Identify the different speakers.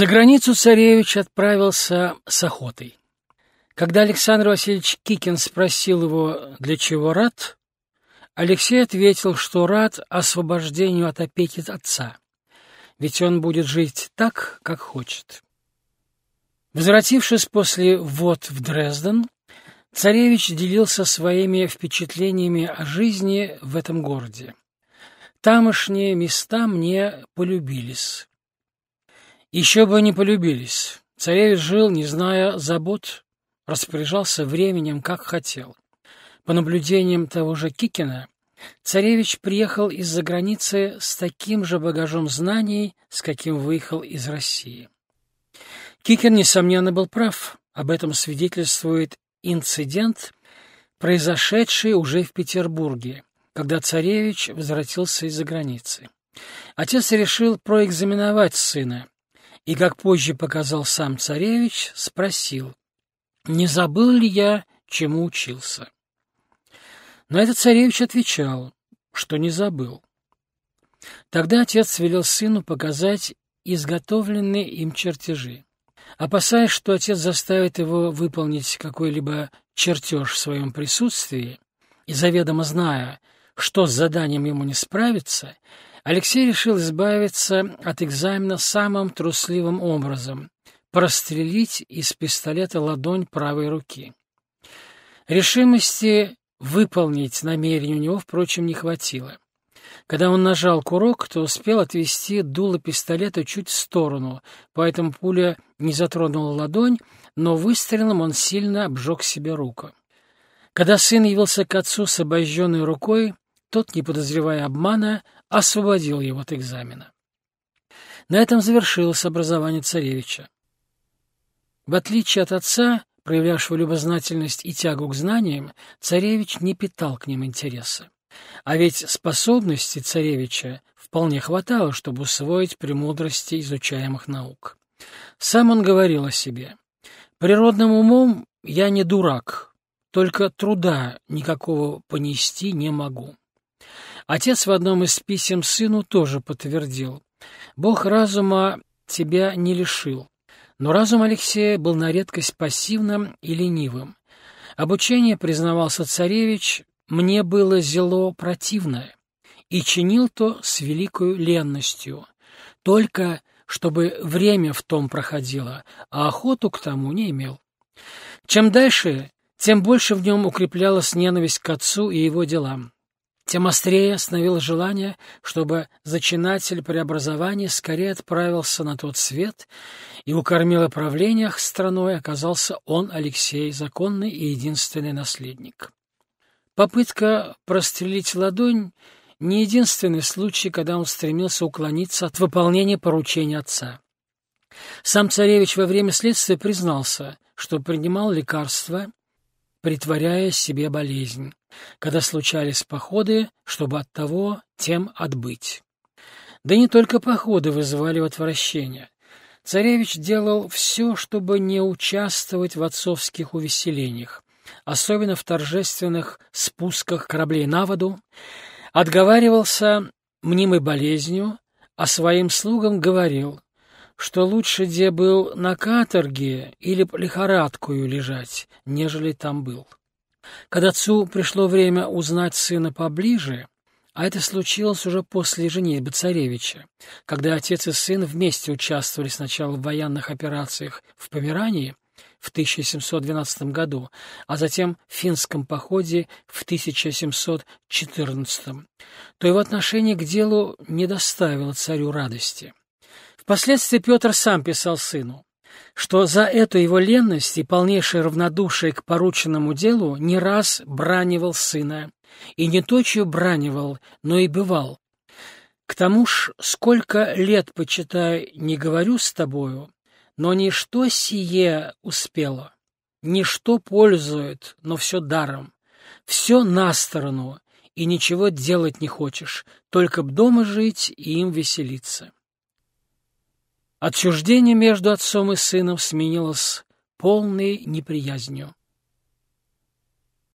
Speaker 1: За границу царевич отправился с охотой. Когда Александр Васильевич Кикин спросил его, для чего рад, Алексей ответил, что рад освобождению от опеки отца, ведь он будет жить так, как хочет. Возвратившись после вод в Дрезден, царевич делился своими впечатлениями о жизни в этом городе. Тамошние места мне полюбились. Еще бы не полюбились. Царевич жил, не зная забот, распоряжался временем, как хотел. По наблюдениям того же Кикина, царевич приехал из-за границы с таким же багажом знаний, с каким выехал из России. Кикин, несомненно, был прав. Об этом свидетельствует инцидент, произошедший уже в Петербурге, когда царевич возвратился из-за границы. Отец решил проэкзаменовать сына, и, как позже показал сам царевич, спросил, не забыл ли я, чему учился. На это царевич отвечал, что не забыл. Тогда отец велел сыну показать изготовленные им чертежи. Опасаясь, что отец заставит его выполнить какой-либо чертеж в своем присутствии, и заведомо зная, что с заданием ему не справиться, Алексей решил избавиться от экзамена самым трусливым образом — прострелить из пистолета ладонь правой руки. Решимости выполнить намерение у него, впрочем, не хватило. Когда он нажал курок, то успел отвести дуло пистолета чуть в сторону, поэтому пуля не затронула ладонь, но выстрелом он сильно обжег себе руку. Когда сын явился к отцу с обожженной рукой, тот, не подозревая обмана, освободил его от экзамена. На этом завершилось образование царевича. В отличие от отца, проявлявшего любознательность и тягу к знаниям, царевич не питал к ним интереса. А ведь способности царевича вполне хватало, чтобы усвоить премудрости изучаемых наук. Сам он говорил о себе. «Природным умом я не дурак, только труда никакого понести не могу». Отец в одном из писем сыну тоже подтвердил. «Бог разума тебя не лишил». Но разум Алексея был на редкость пассивным и ленивым. Обучение, признавался царевич, мне было зело противное, и чинил то с великою ленностью, только чтобы время в том проходило, а охоту к тому не имел. Чем дальше, тем больше в нем укреплялась ненависть к отцу и его делам тем острее становилось желание, чтобы зачинатель преобразования скорее отправился на тот свет, и у кормила правлениях страной оказался он, Алексей, законный и единственный наследник. Попытка прострелить ладонь — не единственный случай, когда он стремился уклониться от выполнения поручения отца. Сам царевич во время следствия признался, что принимал лекарства, притворяя себе болезнь когда случались походы, чтобы от того тем отбыть. Да не только походы вызывали отвращение. Царевич делал все, чтобы не участвовать в отцовских увеселениях, особенно в торжественных спусках кораблей на воду, отговаривался мнимой болезнью, а своим слугам говорил, что лучше где был на каторге или лихорадкою лежать, нежели там был. Когда отцу пришло время узнать сына поближе, а это случилось уже после женитьбы царевича, когда отец и сын вместе участвовали сначала в военных операциях в Померании в 1712 году, а затем в финском походе в 1714, то его отношение к делу не доставило царю радости. Впоследствии Петр сам писал сыну что за эту его ленность и полнейшее равнодушие к порученному делу не раз бранивал сына, и не точью бранивал, но и бывал. К тому ж, сколько лет, почитай, не говорю с тобою, но ничто сие успело, ничто пользует, но все даром, все на сторону, и ничего делать не хочешь, только б дома жить и им веселиться. Отчуждение между отцом и сыном сменилось полной неприязнью.